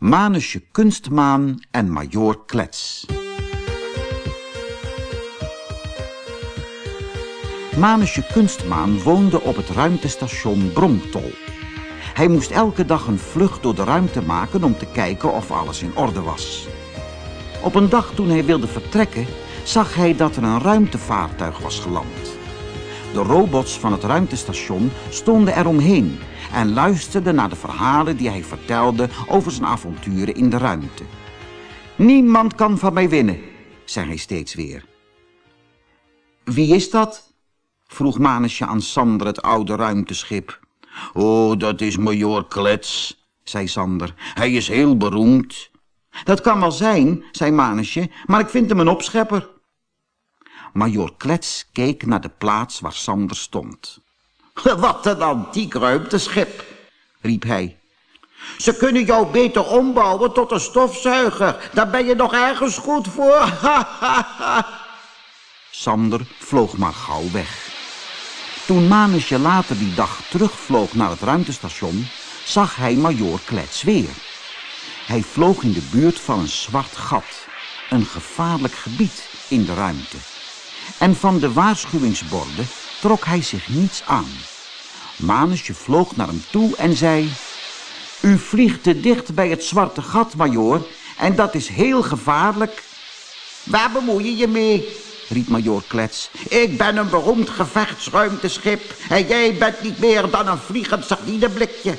Manusje Kunstmaan en Majoor Klets. Manusje Kunstmaan woonde op het ruimtestation Bromtol. Hij moest elke dag een vlucht door de ruimte maken om te kijken of alles in orde was. Op een dag toen hij wilde vertrekken, zag hij dat er een ruimtevaartuig was geland. De robots van het ruimtestation stonden eromheen en luisterden naar de verhalen die hij vertelde over zijn avonturen in de ruimte. Niemand kan van mij winnen, zei hij steeds weer. Wie is dat? vroeg Manusje aan Sander het oude ruimteschip. Oh, dat is Major Klets, zei Sander. Hij is heel beroemd. Dat kan wel zijn, zei Manusje, maar ik vind hem een opschepper. Major Klets keek naar de plaats waar Sander stond. Wat een antiek ruimteschip, riep hij. Ze kunnen jou beter ombouwen tot een stofzuiger. Daar ben je nog ergens goed voor. Sander vloog maar gauw weg. Toen Manusje later die dag terugvloog naar het ruimtestation, zag hij Major Klets weer. Hij vloog in de buurt van een zwart gat, een gevaarlijk gebied in de ruimte. En van de waarschuwingsborden trok hij zich niets aan. Manusje vloog naar hem toe en zei... U vliegt te dicht bij het zwarte gat, majoor, en dat is heel gevaarlijk. Waar bemoei je je mee? riep majoor Klets. Ik ben een beroemd gevechtsruimteschip en jij bent niet meer dan een vliegend sardineblikje.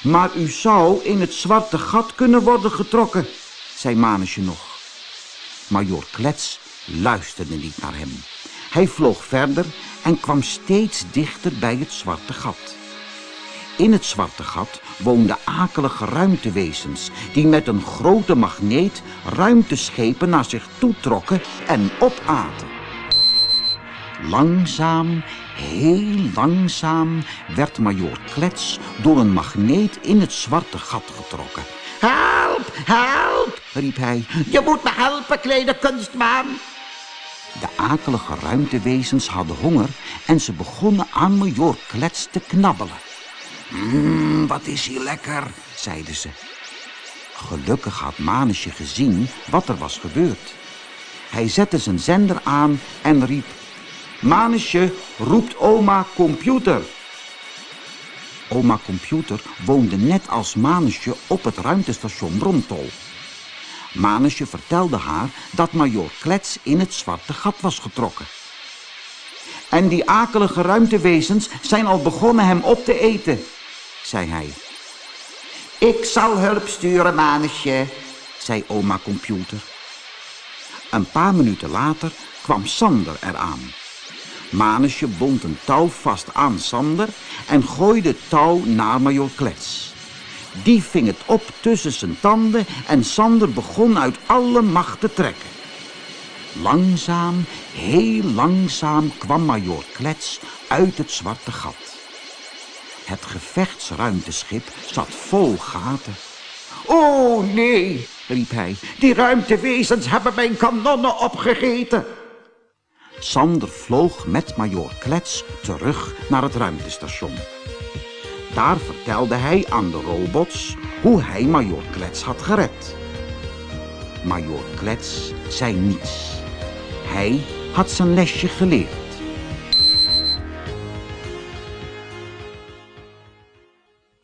Maar u zou in het zwarte gat kunnen worden getrokken, zei Manusje nog. Majoor Klets luisterde niet naar hem. Hij vloog verder en kwam steeds dichter bij het zwarte gat. In het zwarte gat woonden akelige ruimtewezens die met een grote magneet ruimteschepen naar zich toe trokken en opaten. Langzaam, heel langzaam werd Major Klets door een magneet in het zwarte gat getrokken. Help, help, riep hij. Je moet me helpen, kleine kunstmaan. De akelige ruimtewezens hadden honger en ze begonnen aan Major Klets te knabbelen. Mmm, wat is hier lekker, zeiden ze. Gelukkig had Manusje gezien wat er was gebeurd. Hij zette zijn zender aan en riep... Manusje roept oma computer. Oma computer woonde net als Manusje op het ruimtestation Bromtol. Manusje vertelde haar dat Major Klets in het zwarte gat was getrokken. En die akelige ruimtewezens zijn al begonnen hem op te eten, zei hij. Ik zal hulp sturen, Manusje, zei oma computer. Een paar minuten later kwam Sander eraan. Manusje bond een touw vast aan Sander en gooide het touw naar Major Klets. Die ving het op tussen zijn tanden en Sander begon uit alle macht te trekken. Langzaam, heel langzaam kwam Major Klets uit het zwarte gat. Het gevechtsruimteschip zat vol gaten. Oh nee, riep hij, die ruimtewezens hebben mijn kanonnen opgegeten. Sander vloog met Major Klets terug naar het ruimtestation. Daar vertelde hij aan de robots hoe hij Major Klets had gered. Major Klets zei niets. Hij had zijn lesje geleerd.